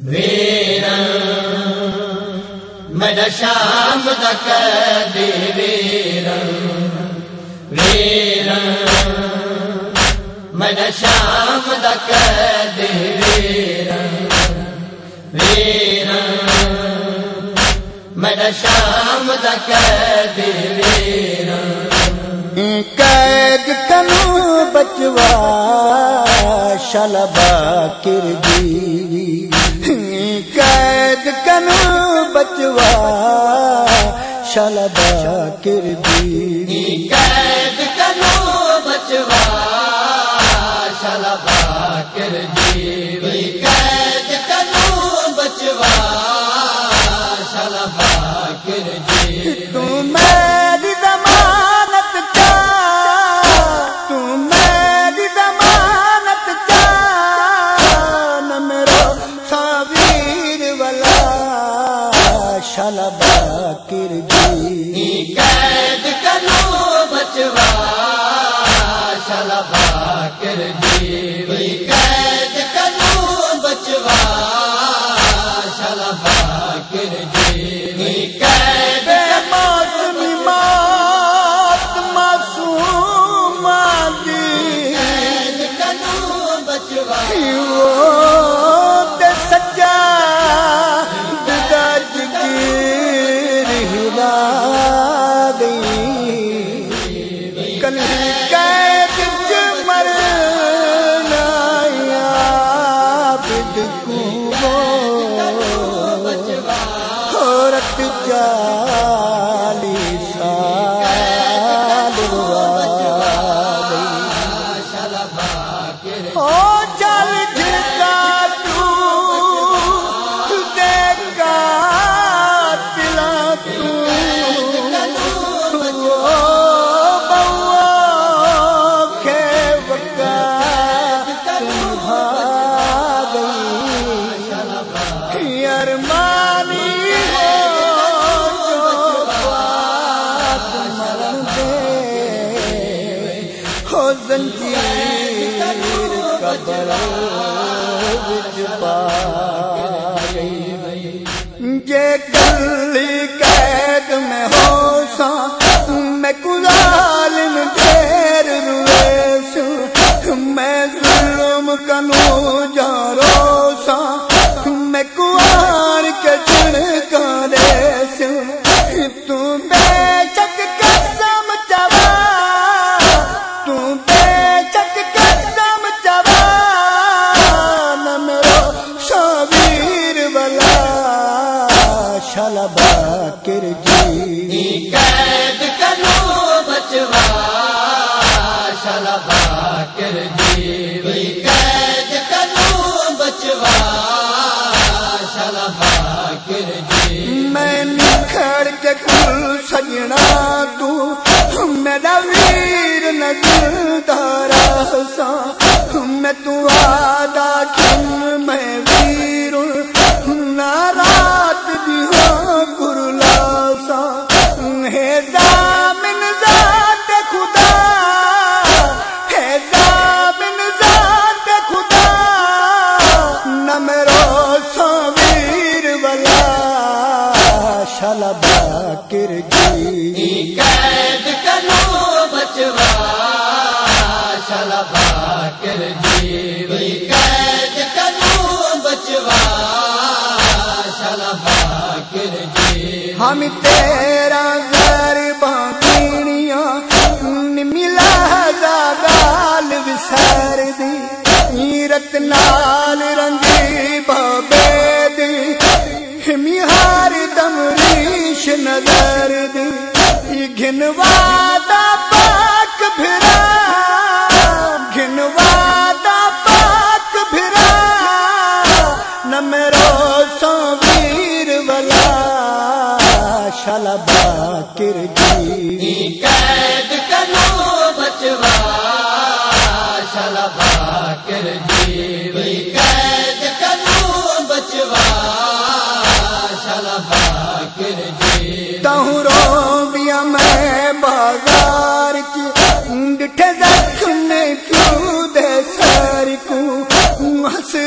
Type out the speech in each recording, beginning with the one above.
میرا شام تک دے ویر ویر میرا شام تک دے ویر ویر میرا شام تک دے ویر قید کنو بچوا، شلبا کردی. قید کنو بچوا شلبا کردی قید کنو بچوا شلبا کر جیوی قید کنو بچوا شلبا کر تو میری شالا باقر جی۔ قید کنو بچوا شلبا باقر جی۔ یہ گلی قید میں ہو سا میں ظالم ڈھیر روئے سو میں ظلم کنو جا رو سا میں کار کے چڑ کرے سو تو بے شک قسم چوا تو نکھڑ کے کل سجنا تو میرا ویر نظر دارا سا میں تو آدھا کن میں ویر نہ رات بھی ہاں گرلا سا ہے زامن ذات خدا، ہے زامن ذات خدا۔ نہ میرا سویر شلبا کر جی قید کنو بچوا شلبا کر جیوی قید کنو بچوا شلبا کر جیوی ہم تیرا زر بانیاں ملا گال وسر دی۔ رت دی گھنوادا پاک بھرا گھنوادا پاک بھرا نہ میرا سویر والا شلبا کر جی قید کنو بچوا شلبا کر جیوی قید کنو بچوا شلبا کر جیوی تہوں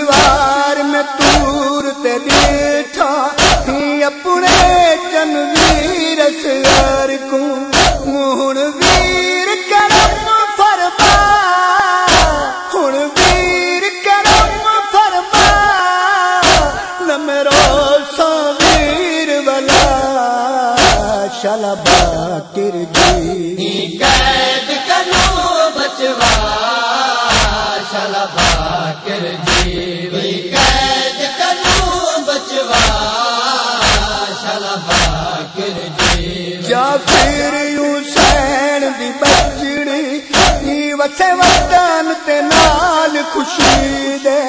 دیوار میں تور تے بیٹھا وسے وطن تے نال خوشی دے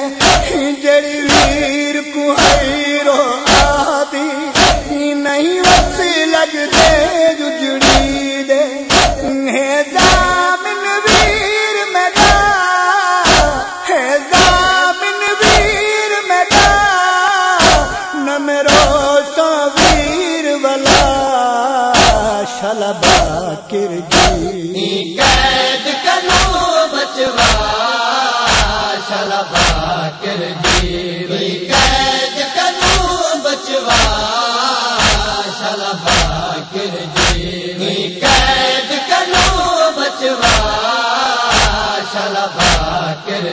جڑی ویر کو ہیرو آدی نہیں وسی لگ کر جیوی قید کنو بچوا شلبا کر جیوی قید کنو بچوا شلبا کر